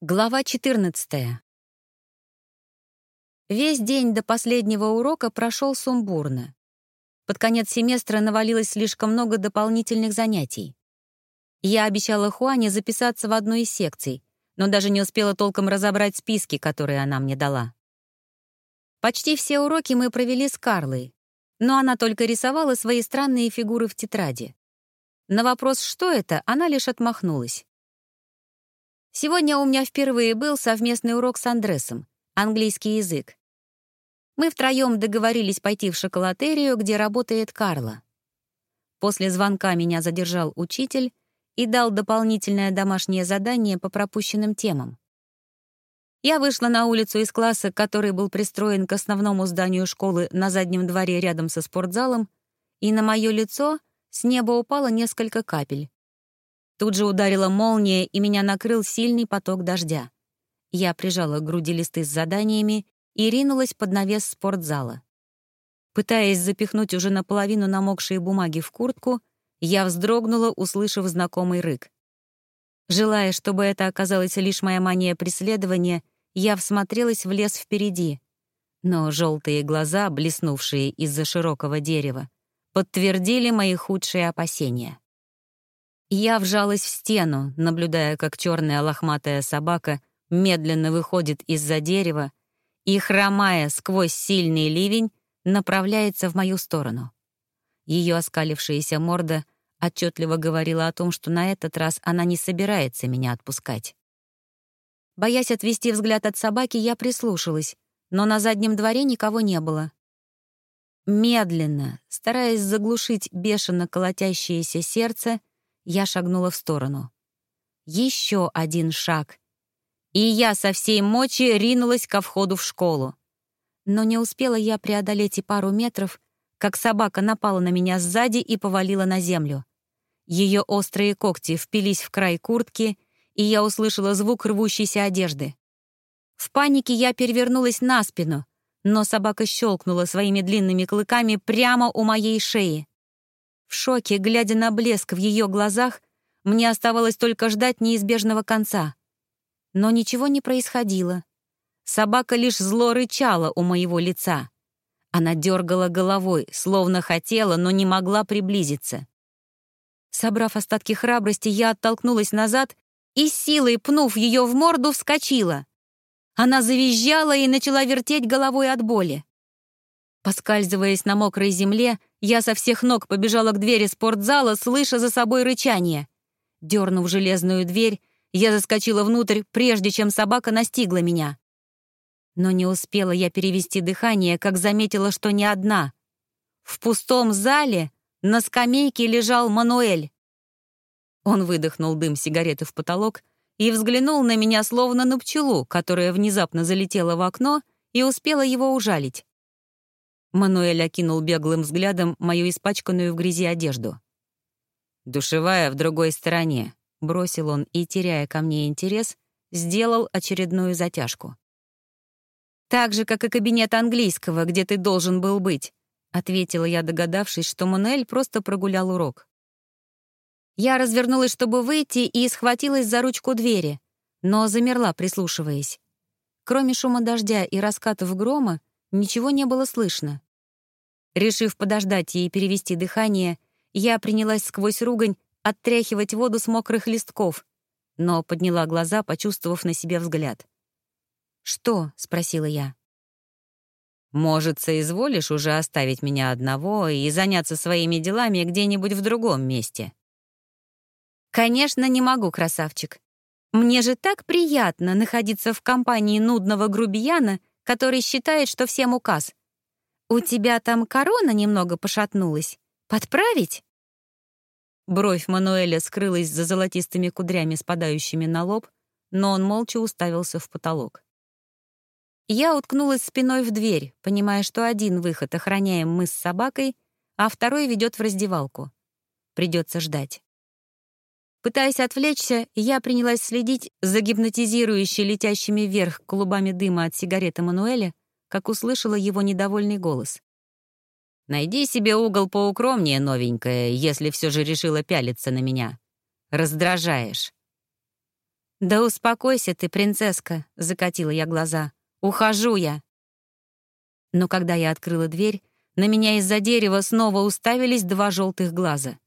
Глава 14. Весь день до последнего урока прошел сумбурно. Под конец семестра навалилось слишком много дополнительных занятий. Я обещала Хуане записаться в одну из секций, но даже не успела толком разобрать списки, которые она мне дала. Почти все уроки мы провели с Карлой, но она только рисовала свои странные фигуры в тетради. На вопрос «что это?» она лишь отмахнулась. Сегодня у меня впервые был совместный урок с Андресом, английский язык. Мы втроем договорились пойти в шоколатерию, где работает Карла. После звонка меня задержал учитель и дал дополнительное домашнее задание по пропущенным темам. Я вышла на улицу из класса, который был пристроен к основному зданию школы на заднем дворе рядом со спортзалом, и на мое лицо с неба упало несколько капель. Тут же ударила молния, и меня накрыл сильный поток дождя. Я прижала к груди листы с заданиями и ринулась под навес спортзала. Пытаясь запихнуть уже наполовину намокшие бумаги в куртку, я вздрогнула, услышав знакомый рык. Желая, чтобы это оказалась лишь моя мания преследования, я всмотрелась в лес впереди. Но желтые глаза, блеснувшие из-за широкого дерева, подтвердили мои худшие опасения. Я вжалась в стену, наблюдая, как черная лохматая собака медленно выходит из-за дерева и, хромая сквозь сильный ливень, направляется в мою сторону. Ее оскалившаяся морда отчетливо говорила о том, что на этот раз она не собирается меня отпускать. Боясь отвести взгляд от собаки, я прислушалась, но на заднем дворе никого не было. Медленно, стараясь заглушить бешено колотящееся сердце, я шагнула в сторону. Еще один шаг. И я со всей мочи ринулась ко входу в школу. Но не успела я преодолеть и пару метров, как собака напала на меня сзади и повалила на землю. Ее острые когти впились в край куртки, и я услышала звук рвущейся одежды. В панике я перевернулась на спину, но собака щелкнула своими длинными клыками прямо у моей шеи. В шоке, глядя на блеск в ее глазах, мне оставалось только ждать неизбежного конца. Но ничего не происходило. Собака лишь зло рычала у моего лица. Она дергала головой, словно хотела, но не могла приблизиться. Собрав остатки храбрости, я оттолкнулась назад и силой, пнув ее в морду, вскочила. Она завизжала и начала вертеть головой от боли. Поскальзываясь на мокрой земле, я со всех ног побежала к двери спортзала, слыша за собой рычание. Дернув железную дверь, я заскочила внутрь, прежде чем собака настигла меня. Но не успела я перевести дыхание, как заметила, что не одна. В пустом зале на скамейке лежал Мануэль. Он выдохнул дым сигареты в потолок и взглянул на меня словно на пчелу, которая внезапно залетела в окно и успела его ужалить. Мануэль окинул беглым взглядом мою испачканную в грязи одежду. «Душевая в другой стороне», — бросил он и, теряя ко мне интерес, сделал очередную затяжку. «Так же, как и кабинет английского, где ты должен был быть», — ответила я, догадавшись, что Мануэль просто прогулял урок. Я развернулась, чтобы выйти, и схватилась за ручку двери, но замерла, прислушиваясь. Кроме шума дождя и раскатов грома, Ничего не было слышно. Решив подождать и перевести дыхание, я принялась сквозь ругань оттряхивать воду с мокрых листков, но подняла глаза, почувствовав на себе взгляд. «Что?» — спросила я. «Может, соизволишь уже оставить меня одного и заняться своими делами где-нибудь в другом месте?» «Конечно, не могу, красавчик. Мне же так приятно находиться в компании нудного грубияна который считает, что всем указ. «У тебя там корона немного пошатнулась. Подправить?» Бровь Мануэля скрылась за золотистыми кудрями, спадающими на лоб, но он молча уставился в потолок. Я уткнулась спиной в дверь, понимая, что один выход охраняем мы с собакой, а второй ведет в раздевалку. Придется ждать. Пытаясь отвлечься, я принялась следить за гипнотизирующей летящими вверх клубами дыма от сигареты Мануэля, как услышала его недовольный голос. «Найди себе угол поукромнее, новенькая, если все же решила пялиться на меня. Раздражаешь». «Да успокойся ты, принцесска», — закатила я глаза. «Ухожу я». Но когда я открыла дверь, на меня из-за дерева снова уставились два желтых глаза.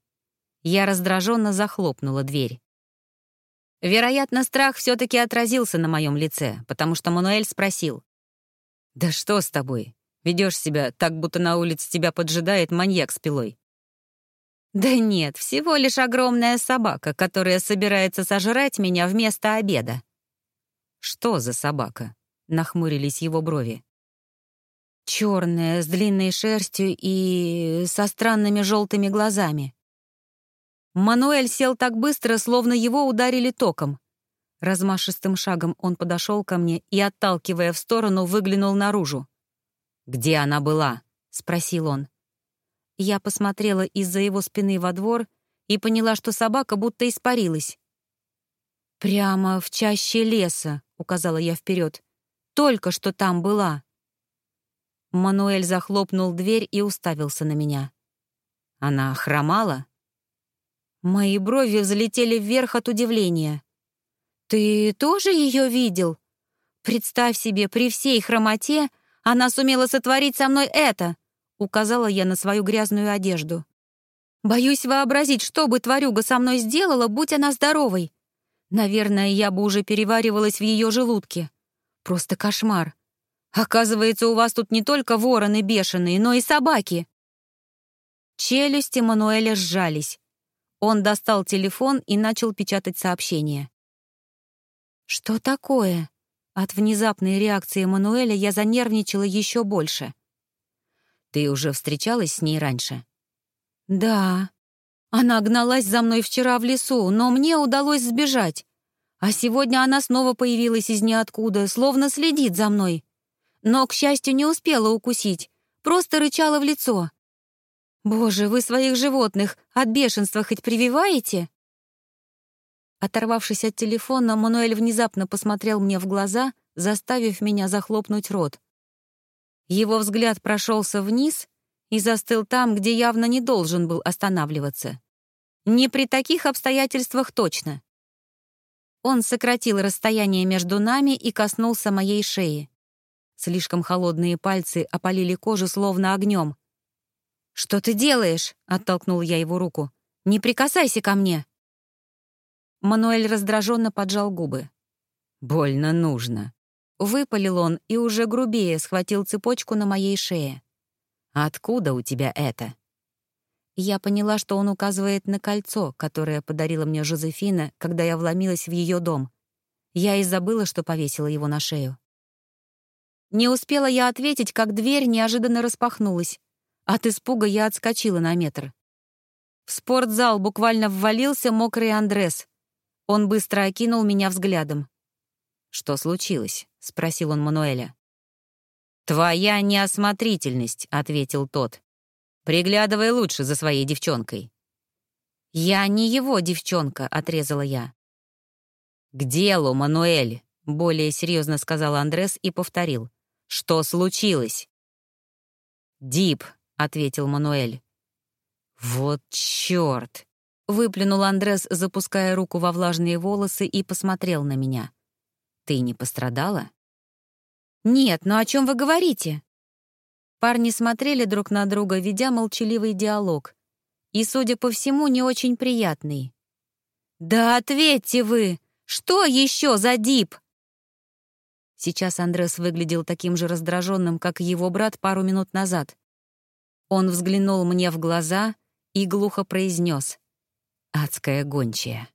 Я раздраженно захлопнула дверь. Вероятно, страх все-таки отразился на моем лице, потому что Мануэль спросил. «Да что с тобой? Ведешь себя так, будто на улице тебя поджидает маньяк с пилой». «Да нет, всего лишь огромная собака, которая собирается сожрать меня вместо обеда». «Что за собака?» — нахмурились его брови. Черная, с длинной шерстью и со странными желтыми глазами. Мануэль сел так быстро, словно его ударили током. Размашистым шагом он подошел ко мне и, отталкивая в сторону, выглянул наружу. «Где она была?» — спросил он. Я посмотрела из-за его спины во двор и поняла, что собака будто испарилась. «Прямо в чаще леса», — указала я вперед. «Только что там была». Мануэль захлопнул дверь и уставился на меня. «Она хромала?» Мои брови взлетели вверх от удивления. «Ты тоже ее видел? Представь себе, при всей хромоте она сумела сотворить со мной это!» Указала я на свою грязную одежду. Боюсь вообразить, что бы тварюга со мной сделала, будь она здоровой. Наверное, я бы уже переваривалась в ее желудке. Просто кошмар. Оказывается, у вас тут не только вороны бешеные, но и собаки. Челюсти Мануэля сжались. Он достал телефон и начал печатать сообщение. «Что такое?» От внезапной реакции Мануэля я занервничала еще больше. Ты уже встречалась с ней раньше? Да. Она гналась за мной вчера в лесу, но мне удалось сбежать. А сегодня она снова появилась из ниоткуда, словно следит за мной. Но, к счастью, не успела укусить, просто рычала в лицо. «Боже, вы своих животных от бешенства хоть прививаете?» Оторвавшись от телефона, Мануэль внезапно посмотрел мне в глаза, заставив меня захлопнуть рот. Его взгляд прошелся вниз и застыл там, где явно не должен был останавливаться. Не при таких обстоятельствах точно. Он сократил расстояние между нами и коснулся моей шеи. Слишком холодные пальцы опалили кожу словно огнем. «Что ты делаешь?» — оттолкнул я его руку. «Не прикасайся ко мне!» Мануэль раздраженно поджал губы. «Больно нужно», Выпалил он и уже грубее схватил цепочку на моей шее. «Откуда у тебя это?» Я поняла, что он указывает на кольцо, которое подарила мне Жозефина, когда я вломилась в ее дом. Я и забыла, что повесила его на шею. Не успела я ответить, как дверь неожиданно распахнулась. От испуга я отскочила на метр. В спортзал буквально ввалился мокрый Андрес. Он быстро окинул меня взглядом. «Что случилось?» — спросил он Мануэля. «Твоя неосмотрительность», — ответил тот. «Приглядывай лучше за своей девчонкой». «Я не его девчонка», — отрезала я. «К делу, Мануэль», — более серьезно сказал Андрес и повторил. «Что случилось?» «Дип», — ответил Мануэль. «Вот чёрт!» — выплюнул Андрес, запуская руку во влажные волосы и посмотрел на меня. Ты не пострадала? Нет, но о чем вы говорите? Парни смотрели друг на друга, ведя молчаливый диалог. И, судя по всему, не очень приятный. «Да ответьте вы! Что еще за дип?» Сейчас Андрес выглядел таким же раздраженным, как его брат пару минут назад. Он взглянул мне в глаза и глухо произнес «Адская гончая».